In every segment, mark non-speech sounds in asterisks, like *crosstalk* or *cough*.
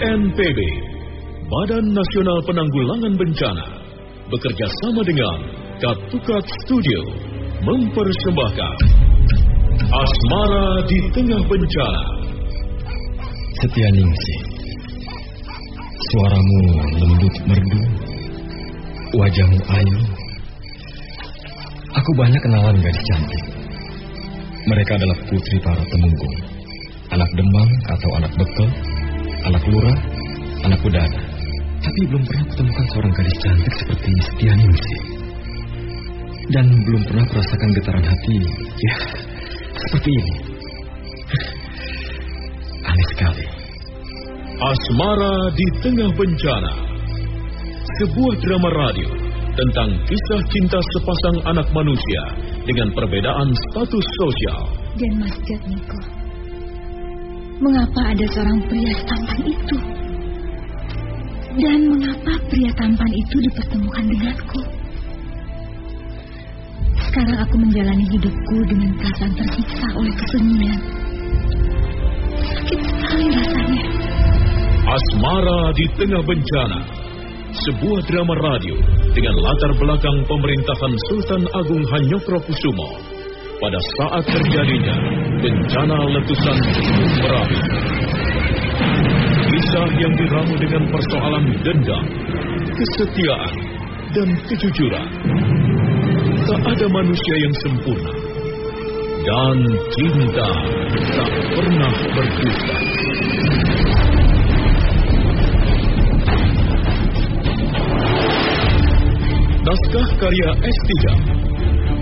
BNPB, Badan Nasional Penanggulangan Bencana, bekerja sama dengan Katukat Studio, mempersembahkan Asmara di Tengah Bencana. Setia Ningsi, suaramu lembut merdu, wajahmu ayu. Aku banyak kenalan gadis cantik. Mereka adalah putri para temunggung, anak demam atau anak bekel, anak lurah, anak udara. Tapi belum pernah kutemukan seorang gadis cantik seperti Setia Ningsi. Dan belum pernah merasakan getaran hati, ya, seperti ini. *laughs* Aneh sekali. Asmara di Tengah Bencana. Sebuah drama radio tentang kisah cinta sepasang anak manusia dengan perbedaan status sosial. Dan Mas Jatmiko, mengapa ada seorang pria tampan itu? Dan mengapa pria tampan itu dipertemukan denganku? Sekarang aku menjalani hidupku dengan perasaan tersiksa oleh kesunyian. Sakit sekali rasanya. Asmara di Tengah Bencana. Sebuah drama radio dengan latar belakang pemerintahan Sultan Agung Hanyokrokusumo pada saat terjadinya bencana letusan Gunung Merapi. Kisah yang diramu dengan persoalan dendam, kesetiaan, dan kejujuran. Tak ada manusia yang sempurna. Dan cinta tak pernah berdusta. Naskah karya S3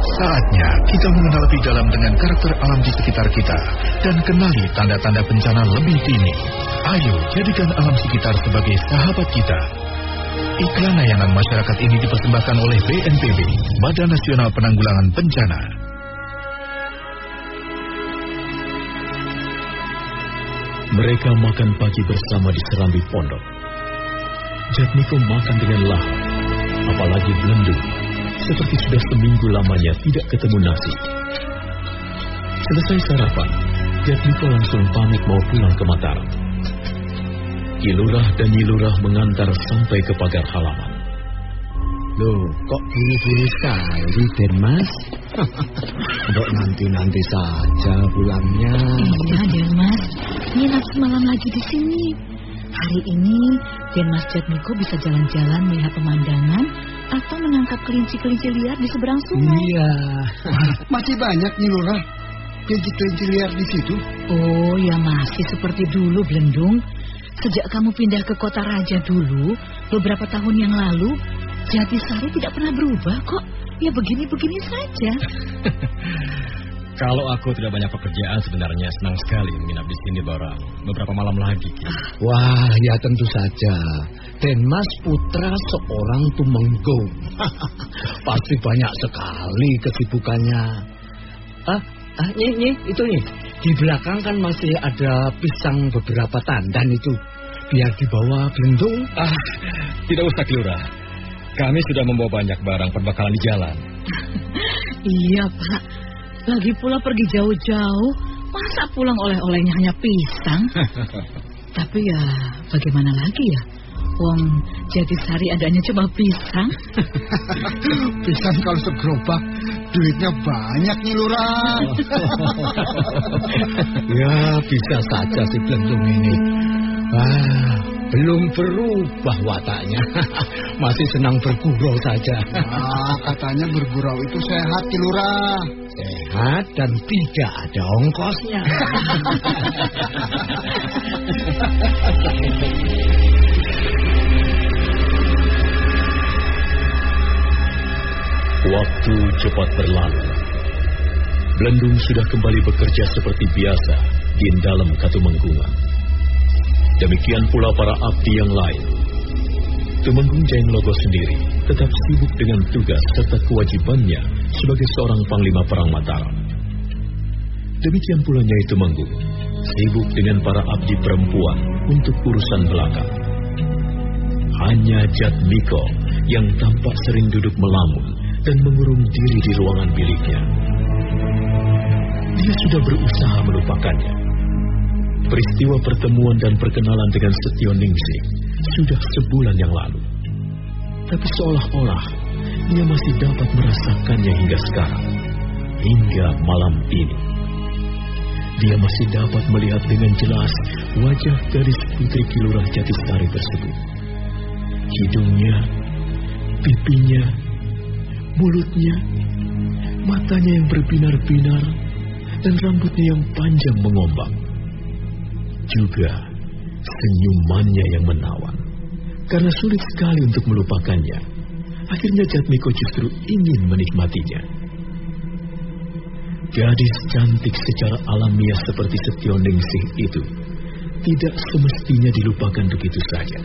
Saatnya kita mengenal lebih dalam dengan karakter alam di sekitar kita dan kenali tanda-tanda bencana lebih dini. Ayo jadikan alam sekitar sebagai sahabat kita. Iklan layanan masyarakat ini dipersembahkan oleh BNPB, Badan Nasional Penanggulangan Bencana. Mereka makan pagi bersama di serambi pondok. Jatmiko makan dengan lahap, apalagi belendung, seperti sudah seminggu lamanya tidak ketemu nasi. Selesai sarapan, Jatmiko langsung pamit mau pulang ke Mataram. Kilurah dan Nyilurah mengantar sampai ke pagar halaman. Loh, kok buru-buru sekali, Den Mas? *laughs* Dok nanti-nanti saja pulangnya. Iya, Denmas. Nginap semalam lagi di sini. Hari ini, Denmas Jatmiko bisa jalan-jalan melihat pemandangan atau menangkap kelinci-kelinci liar di seberang sungai. Iya. *laughs* Masih banyak nih Lurah. Kelinci-kelinci liar di situ. Oh, ya masih seperti dulu, Belendung. Sejak kamu pindah ke kota raja dulu, beberapa tahun yang lalu, Jatisari tidak pernah berubah kok. Ya begini-begini saja. *laughs* Kalau aku tidak banyak pekerjaan sebenarnya senang sekali menginap di sini barang beberapa malam lagi. Ki. Wah, ya tentu saja. Den Mas putra seorang tumenggung. *laughs* Pasti banyak sekali kesibukannya. Ah, ah, nih, nih, itu nih. Di belakang kan masih ada pisang beberapa tandan itu. Biar dibawa belendung. Ah, tidak usah Kilurah. Kami sudah membawa banyak barang perbekalan di jalan. iya, Pak. Lagi pula pergi jauh-jauh, masa pulang oleh-olehnya hanya pisang? *laughs* Tapi ya, bagaimana lagi ya? Wong Jatisari adanya cuma pisang. *laughs* Pisang kalau segerobak, duitnya banyak nih Lurah. *laughs* ya, bisa saja si belendung ini. Wah, Belum berubah wataknya. *laughs* Masih senang bergurau saja. Ah, katanya bergurau itu sehat, Ki Lurah. Sehat dan tidak ada ongkosnya. *laughs* Waktu cepat berlalu. Belendung sudah kembali bekerja seperti biasa di dalam Katumenggungan. Demikian pula para abdi yang lain. Tumenggung Jain Logo sendiri tetap sibuk dengan tugas serta kewajibannya sebagai seorang panglima perang Mataram. Demikian pula Nyai Tumenggung sibuk dengan para abdi perempuan untuk urusan belakang. Hanya Jatmiko yang tampak sering duduk melamun dan mengurung diri di ruangan biliknya. Dia sudah berusaha melupakannya. Peristiwa pertemuan dan perkenalan dengan Setio Ningsih sudah sebulan yang lalu. Tapi seolah-olah dia masih dapat merasakannya hingga sekarang, hingga malam ini. Dia masih dapat melihat dengan jelas wajah gadis putri Kilurah Jatisari tersebut. Hidungnya, pipinya, mulutnya, matanya yang berbinar-binar, dan rambutnya yang panjang mengombang. Juga senyumannya yang menawan. Karena sulit sekali untuk melupakannya, akhirnya Jatmiko justru ingin menikmatinya. Gadis cantik secara alamiah seperti Setio Ningsih itu tidak semestinya dilupakan begitu saja.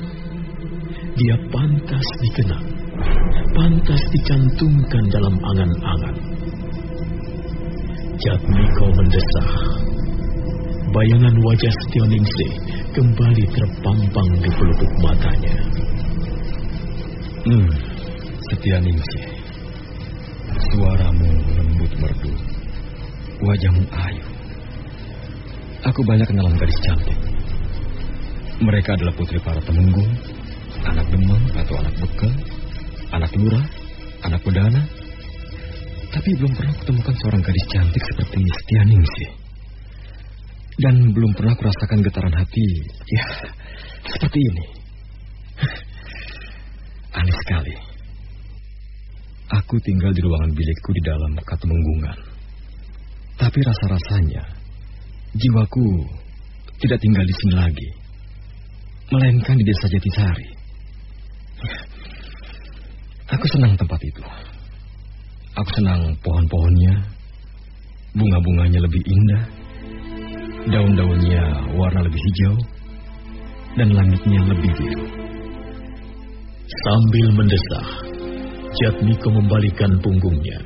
Dia pantas dikenang, pantas dicantumkan dalam angan-angan. Jatmiko mendesah. Bayangan wajah Setio Ningsih kembali terpampang di pelupuk matanya. Hmm, Setia Ningsih. Suaramu lembut merdu. Wajahmu ayu. Aku banyak kenalan gadis cantik. Mereka adalah putri para temenggung, anak demang atau anak bekel, anak lurah, anak bedana. Tapi belum pernah kutemukan seorang gadis cantik seperti Setia Ningsih. Dan belum pernah kurasakan getaran hati, ya, seperti ini. *laughs* Aneh sekali. Aku tinggal di ruangan bilikku di dalam Katemenggungan. Tapi rasa-rasanya, jiwaku tidak tinggal di sini lagi. Melainkan di desa Jatisari. Aku senang tempat itu. Aku senang pohon-pohonnya, bunga-bunganya lebih indah, daun-daunnya warna lebih hijau, dan langitnya lebih biru. Sambil mendesah, Jatmiko membalikan punggungnya.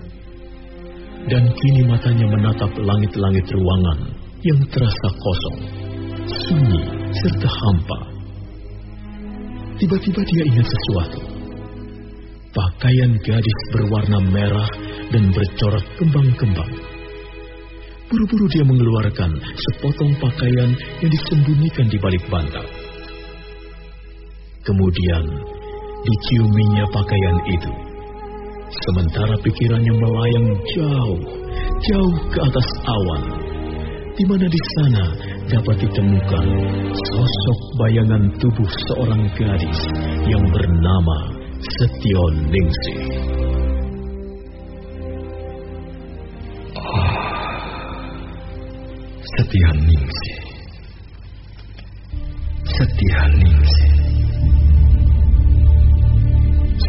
Dan kini matanya menatap langit-langit ruangan yang terasa kosong, sunyi, serta hampa. Tiba-tiba dia ingat sesuatu. Pakaian gadis berwarna merah dan bercorak kembang-kembang. Buru-buru dia mengeluarkan sepotong pakaian yang disembunyikan di balik bantal. Kemudian diciuminya pakaian itu. Sementara pikirannya melayang jauh, jauh ke atas awan, di mana di sana dapat ditemukan sosok bayangan tubuh seorang gadis yang bernama Setio Ningsih. Setia Ningsih. Setia Ningsih.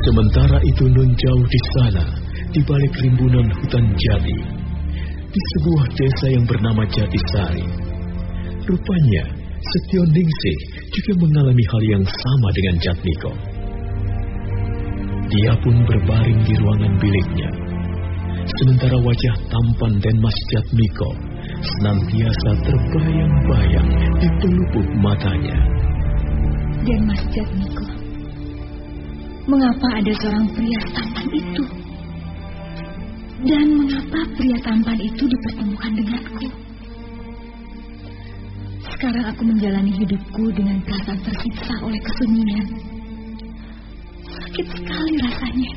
Sementara itu nun jauh di sana, di balik rimbunan hutan jati, di sebuah desa yang bernama Jatisari. Rupanya, Setio Ningsih juga mengalami hal yang sama dengan Jatmiko. Dia pun berbaring di ruangan biliknya. Sementara wajah tampan dan Mas Jatmiko senantiasa terbayang-bayang di pelupuk matanya. Dan Mas Jatmiko, mengapa ada seorang pria tampan itu? Dan mengapa pria tampan itu dipertemukan denganku? Sekarang aku menjalani hidupku dengan perasaan tersiksa oleh kesunyian. Sakit sekali rasanya.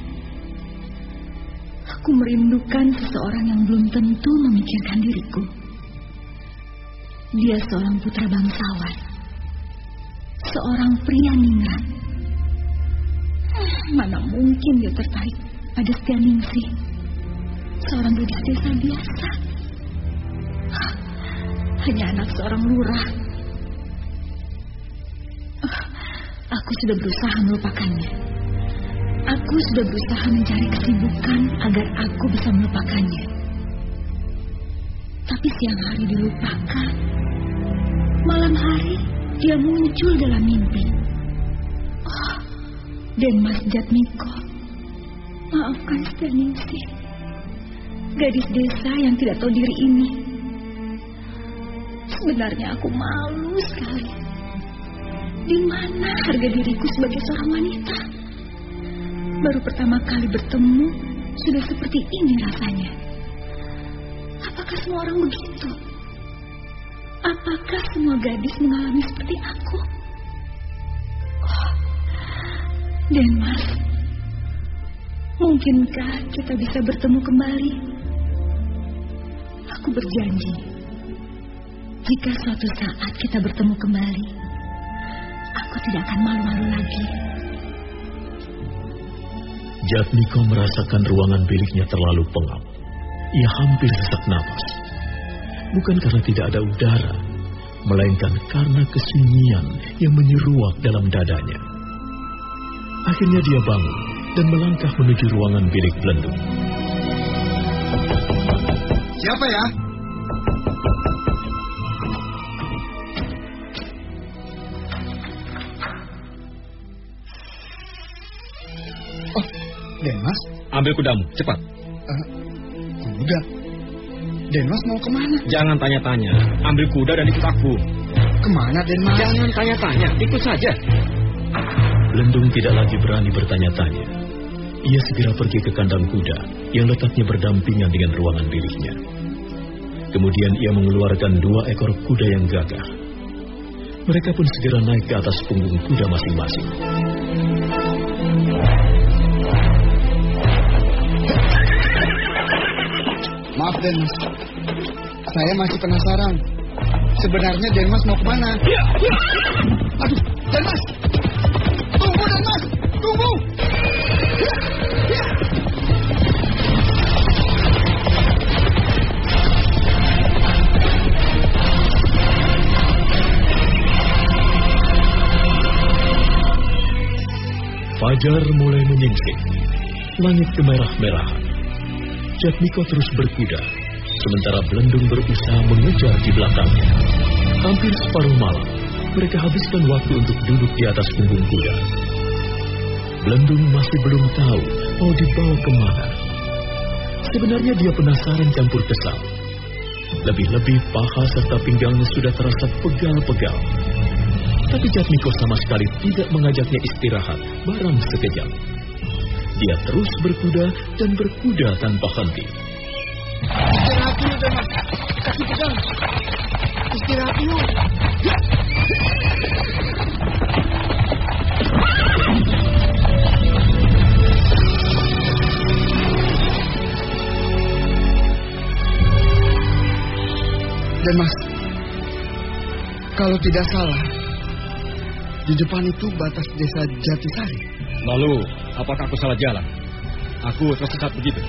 Aku merindukan seseorang yang belum tentu memikirkan diriku. Dia seorang putra bangsawan. seorang pria ningrat. Mana mungkin dia tertarik pada Setianingsih, seorang gadis desa biasa. Hanya anak seorang lurah. Aku sudah berusaha melupakannya. Aku sudah berusaha mencari kesibukan agar aku bisa melupakannya. Tapi siang hari dilupakan. Malam hari dia muncul dalam mimpi. Oh, dan Mas Jatmiko. Maafkan Staningsi. Gadis desa yang tidak tahu diri ini. Sebenarnya aku malu sekali. Di mana harga diriku sebagai seorang wanita? Baru pertama kali bertemu sudah seperti ini rasanya. Apakah semua orang begitu? Apakah semua gadis mengalami seperti aku? Oh, Denmas, mungkinkah kita bisa bertemu kembali? Aku berjanji, jika suatu saat kita bertemu kembali, aku tidak akan malu-malu lagi. Jatmiko merasakan ruangan biliknya terlalu pengap. Ia hampir sesak napas. Bukan karena tidak ada udara, melainkan karena kesunyian yang menyeruak dalam dadanya. Akhirnya dia bangun dan melangkah menuju ruangan bilik Belendung. Siapa ya? Oh, Denmas? Ambil kudamu, cepat. Uh, kuda? Denmas mau ke mana? Jangan tanya-tanya. Ambil kuda dan ikut aku. Ke mana Denmas? Jangan tanya-tanya, ikut saja. Belendung tidak lagi berani bertanya-tanya. Ia segera pergi ke kandang kuda yang letaknya berdampingan dengan ruangan biliknya. Kemudian ia mengeluarkan dua ekor kuda yang gagah. Mereka pun segera naik ke atas punggung kuda masing-masing. Maaf Denmas, saya masih penasaran. Sebenarnya Denmas mau ke mana? Aduh, Denmas! Tunggu Denmas! Tunggu! Ya, ya. Fajar mulai menyingsing. Langit kemerah-merahan. Jatmiko terus berkuda, sementara Belendung berusaha mengejar di belakangnya. Hampir separuh malam, mereka habiskan waktu untuk duduk di atas punggung kuda. Belendung masih belum tahu mau dibawa ke mana. Sebenarnya dia penasaran campur kesal. Lebih-lebih paha serta pinggangnya sudah terasa pegal-pegal. Tapi Jatmiko sama sekali tidak mengajaknya istirahat barang sekejap. Dia terus berkuda dan berkuda tanpa henti. Kaki pegang. Istirahat dulu. Ya. Denmas, kalau tidak salah, di depan itu batas desa Jatisari. Lalu, apakah aku salah jalan? Aku tersesat begitu.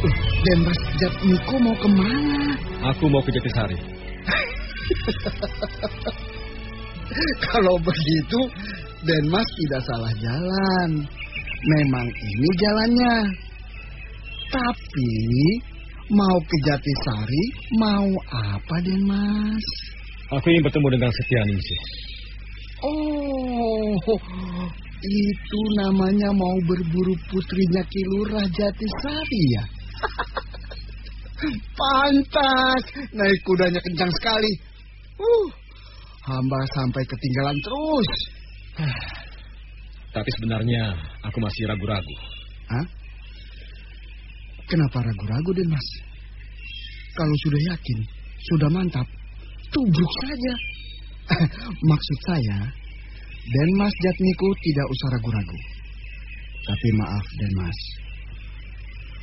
Uh, Denmas Jatmiko mau ke mana? Aku mau ke Jatisari. *laughs* Kalau begitu, Denmas tidak salah jalan. Memang ini jalannya. Tapi mau ke Jatisari, mau apa Denmas? Aku ingin bertemu dengan Setianingsih. Oh, itu namanya mau berburu putrinya Kilurah Jatisari ya? Pantas, naik kudanya kencang sekali. Uh, hamba sampai ketinggalan terus. Tapi sebenarnya aku masih ragu-ragu. Hah? Kenapa ragu-ragu, Den Mas? Kalau sudah yakin, sudah mantap, tubruk saja. *laughs* Maksud saya, Denmas Jatmiko tidak usah ragu-ragu. Tapi maaf, Denmas.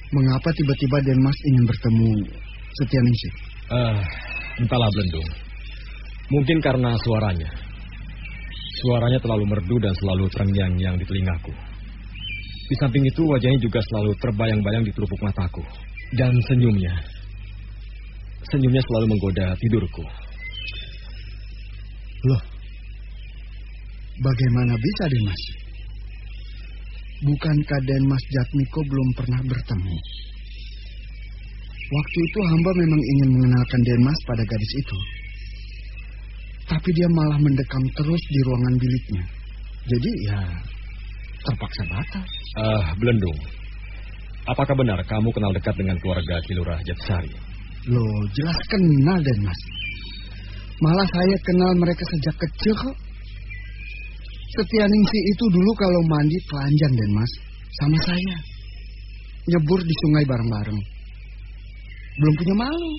Mengapa tiba-tiba Denmas ingin bertemu Setianingsih? Ah, entahlah Belendung. Mungkin karena suaranya. Suaranya terlalu merdu dan selalu terngiang-ngiang di telingaku. Di samping itu wajahnya juga selalu terbayang-bayang di telupuk mataku. Dan senyumnya. Senyumnya selalu menggoda tidurku. Loh, bagaimana bisa Denmas? Bukankah Denmas Jatmiko belum pernah bertemu? Waktu itu hamba memang ingin mengenalkan Denmas pada gadis itu. Tapi dia malah mendekam terus di ruangan biliknya. Jadi ya terpaksa batal. Ah, uh, Belendung. Apakah benar kamu kenal dekat dengan keluarga Kilurah Jatsari? Loh, jelas kenal Denmas. Malah saya kenal mereka sejak kecil kok. Setianingsi itu dulu kalau mandi telanjang dan mas, sama saya. Nyebur di sungai bareng-bareng. Belum punya malu.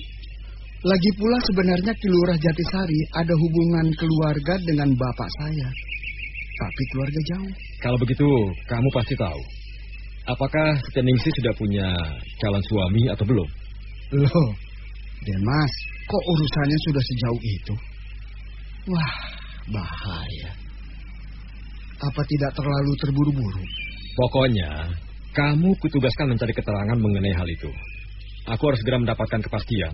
Lagi pula sebenarnya di Lurah Jatisari ada hubungan keluarga dengan bapak saya. Tapi keluarga jauh. Kalau begitu, kamu pasti tahu. Apakah Setianingsi sudah punya calon suami atau belum? Loh, Demas, kok urusannya sudah sejauh itu? Wah, bahaya. Apa tidak terlalu terburu-buru? Pokoknya, kamu kutugaskan mencari keterangan mengenai hal itu. Aku harus segera mendapatkan kepastian.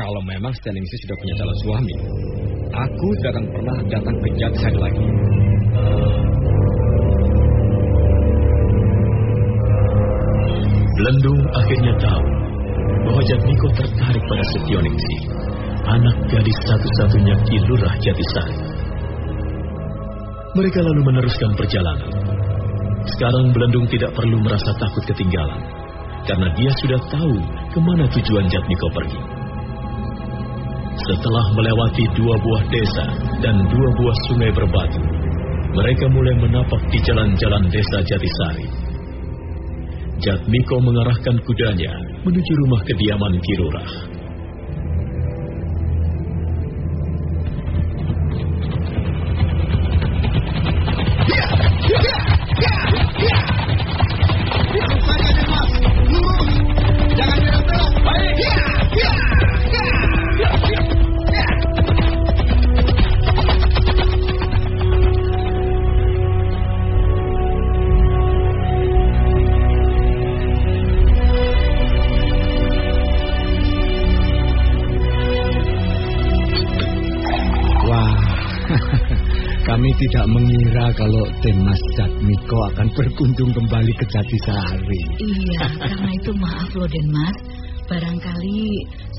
Kalau memang Stanningsi sudah punya calon suami, aku tidak akan pernah datang ke Jatsai lagi. Belendung akhirnya tahu bahwa Jatmiko tertarik pada Setioningsi, anak gadis satu-satunya di Lurah Jatisari. Mereka lalu meneruskan perjalanan. Sekarang Belendung tidak perlu merasa takut ketinggalan, karena dia sudah tahu ke mana tujuan Jatmiko pergi. Setelah melewati dua buah desa dan dua buah sungai berbatu, mereka mulai menapak di jalan-jalan desa Jatisari. Jatmiko mengarahkan kudanya menuju rumah kediaman Kirurah. Tidak mengira kalau Demas Jatmiko akan berkunjung kembali ke Jatisari. Iya, karena itu maaf loh Denmas. Barangkali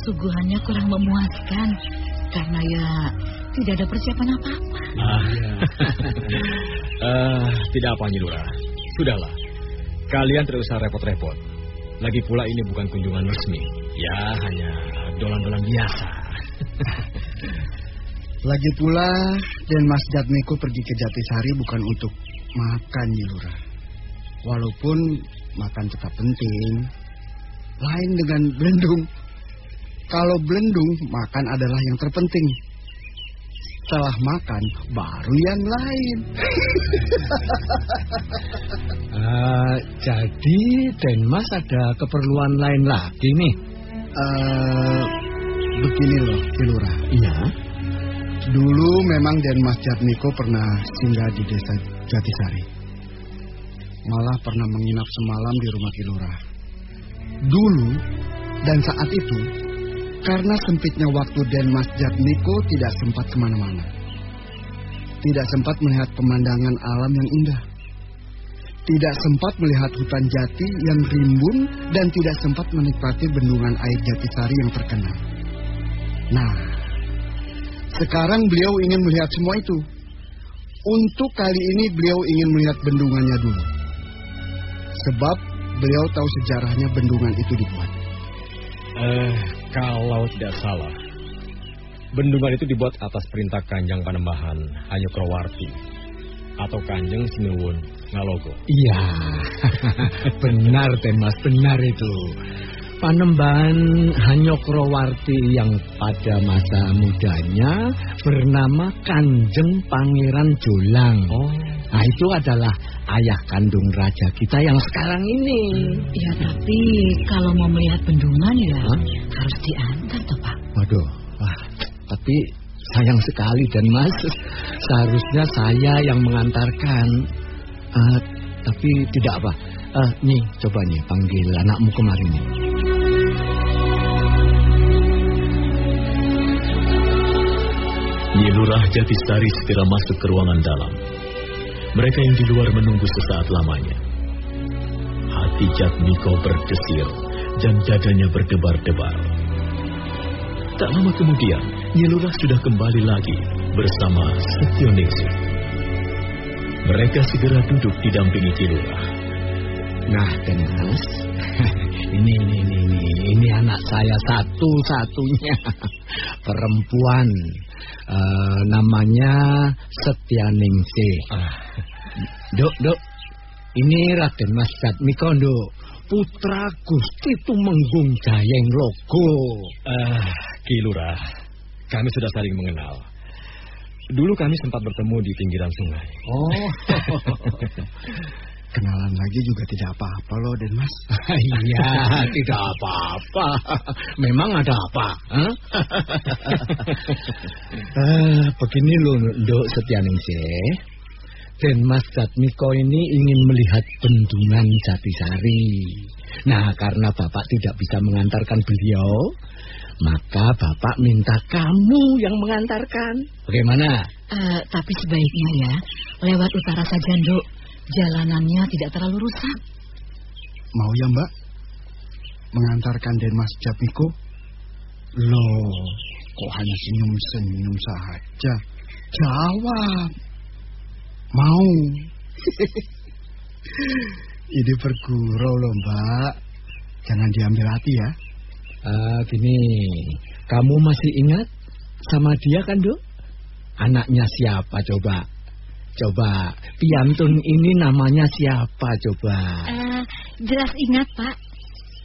suguhannya kurang memuaskan. Karena ya tidak ada persiapan apa-apa. Ah, uh, *laughs* tidak apa Nyilura. Sudahlah. Kalian tidak usah repot-repot. Lagi pula ini bukan kunjungan resmi. Ya, hanya dolan-dolan biasa. *laughs* Lagi pula, dan Mas Jatmiko pergi ke Jatisari bukan untuk makan, Nyilura. Walaupun makan tetap penting. Lain dengan belendung. Kalau belendung, makan adalah yang terpenting. Setelah makan, baru yang lain. uh, *laughs* jadi, Denmas ada keperluan lain lagi nih? Uh, begini loh, Nyilura. Memang Denmas Jatmiko pernah singgah di desa Jatisari. Malah pernah menginap semalam di rumah Kilurah. Dulu dan saat itu, karena sempitnya waktu Denmas Jatmiko tidak sempat ke mana-mana. Tidak sempat melihat pemandangan alam yang indah. Tidak sempat melihat hutan jati yang rimbun dan tidak sempat menikmati bendungan air Jatisari yang terkenal. Nah, sekarang beliau ingin melihat semua itu. Untuk kali ini beliau ingin melihat bendungannya dulu. Sebab beliau tahu sejarahnya bendungan itu dibuat. Eh, kalau tidak salah, bendungan itu dibuat atas perintah Kanjeng Panembahan Hanyokrowarti atau Kanjeng Sinuwun Ngalogo. Iya, *laughs* benar Mas, benar itu. Panembahan Hanyokrowarti yang pada masa mudanya bernama Kanjeng Pangeran Jolang. Oh. Nah itu adalah ayah kandung raja kita yang sekarang ini. Ya tapi kalau mau melihat bendungan ya Hah? harus diantar toh Pak. Waduh, wah, tapi sayang sekali dan Mas. Seharusnya saya yang mengantarkan. Uh, tapi tidak apa. Uh, nih, coba nih panggil anakmu kemarin nih. Lurah Jatisari segera masuk ke ruangan dalam. Mereka yang di luar menunggu sesaat lamanya. Hati Jatmiko berdesir dan dadanya berdebar-debar. Tak lama kemudian, Nyi Lurah sudah kembali lagi bersama Setioningsi. Mereka segera duduk didampingi Ki Lurah. Nah, dan Mas, *laughs* ini, ini, ini, ini, ini anak saya satu-satunya *laughs* perempuan. Uh, namanya Setyaningsih. Ah, Dok, dok, ini Raden Mas Jatmiko, dok. Putra Gusti Tumenggung Jayeng Logo. ah, Ki Lurah, kami sudah saling mengenal. Dulu kami sempat bertemu di pinggiran sungai. Oh, *laughs* Kenalan lagi juga tidak apa-apa loh, Den Mas. *laughs* iya, tidak apa-apa. Memang ada apa? Hah? *laughs* Eh, begini loh, Dok Setyaningsih. Dan Mas Jatmiko ini ingin melihat bendungan Jatisari. Nah, karena Bapak tidak bisa mengantarkan beliau, maka Bapak minta kamu yang mengantarkan. Bagaimana? Eh, tapi sebaiknya ya, lewat utara saja, Nduk. Jalanannya tidak terlalu rusak. Mau ya, Mbak? Mengantarkan Den Mas Jatmiko? Loh, kok hanya senyum-senyum saja? Jawab. Mau. *laughs* Ini bergurau loh, Mbak. Jangan diambil hati ya. Ah, gini, kamu masih ingat sama dia kan, Dok? Anaknya siapa coba? Coba, piantun ini namanya siapa coba? Eh, jelas ingat, Pak.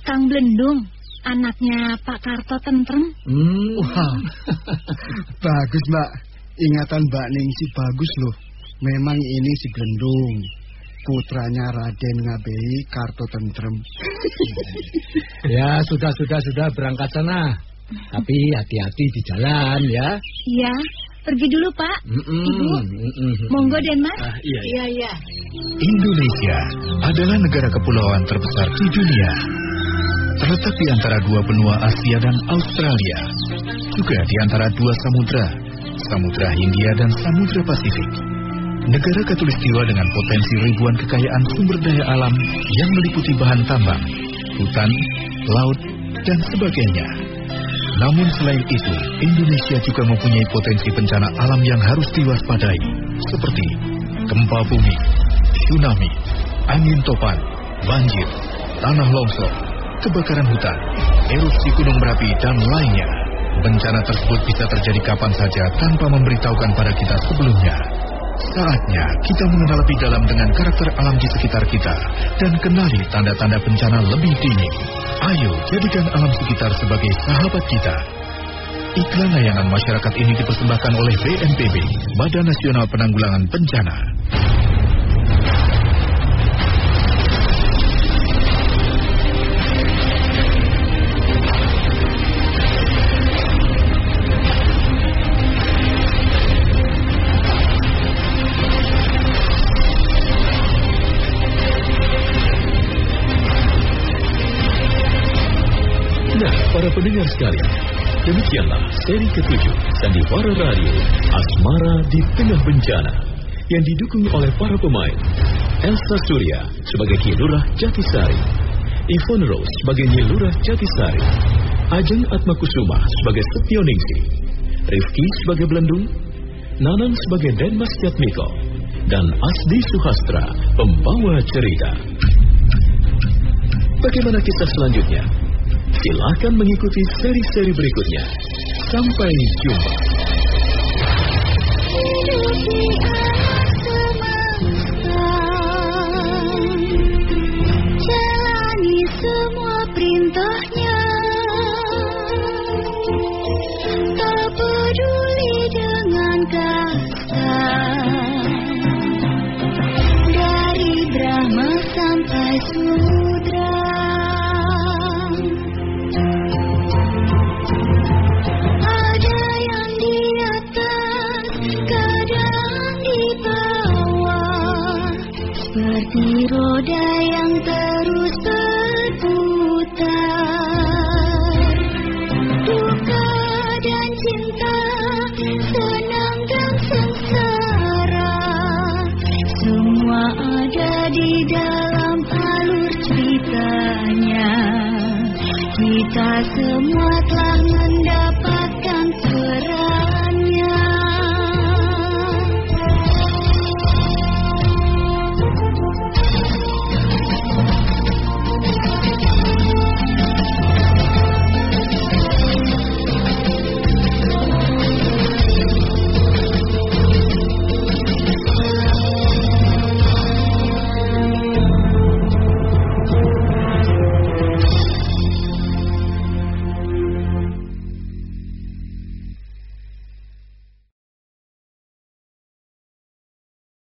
Kang Blendung, anaknya Pak Karto Tentrem. Hmm, Wah, *laughs* bagus, Mbak. Ingatan Mbak Ningsi bagus loh. Memang ini si Blendung. Putranya Raden Ngabei Karto Tentrem. *laughs* ya sudah sudah sudah berangkat sana. Tapi hati-hati di jalan ya. Iya, pergi dulu, Pak. Ibu, monggo Den Mas. Ah, iya, iya. Iya, iya. Indonesia adalah negara kepulauan terbesar di dunia. Terletak di antara dua benua Asia dan Australia. Juga di antara dua samudra, Samudra Hindia dan Samudra Pasifik. Negara katulistiwa dengan potensi ribuan kekayaan sumber daya alam yang meliputi bahan tambang, hutan, laut, dan sebagainya. Namun selain itu, Indonesia juga mempunyai potensi bencana alam yang harus diwaspadai, seperti gempa bumi, tsunami, angin topan, banjir, tanah longsor, kebakaran hutan, erupsi gunung berapi, dan lainnya. Bencana tersebut bisa terjadi kapan saja tanpa memberitahukan pada kita sebelumnya. Saatnya kita mengenal lebih dalam dengan karakter alam di sekitar kita dan kenali tanda-tanda bencana lebih dini. Ayo jadikan alam sekitar sebagai sahabat kita. Iklan layanan masyarakat ini dipersembahkan oleh BNPB, Badan Nasional Penanggulangan Bencana. Seri ketujuh Sandiwara Radio Asmara di Tengah Bencana yang didukung oleh para pemain Elsa Surya sebagai Ki Lurah Jatisari, Yvonne Rose sebagai Nyi Lurah Jatisari, Ajeng Atmakusuma sebagai Setioningsi, Rifki sebagai Belendung, Nanan sebagai Denmas Jatmiko, dan Asdi Suhastra pembawa cerita. Bagaimana kisah selanjutnya? Silahkan mengikuti seri-seri berikutnya. Sampai jumpa. Indonesia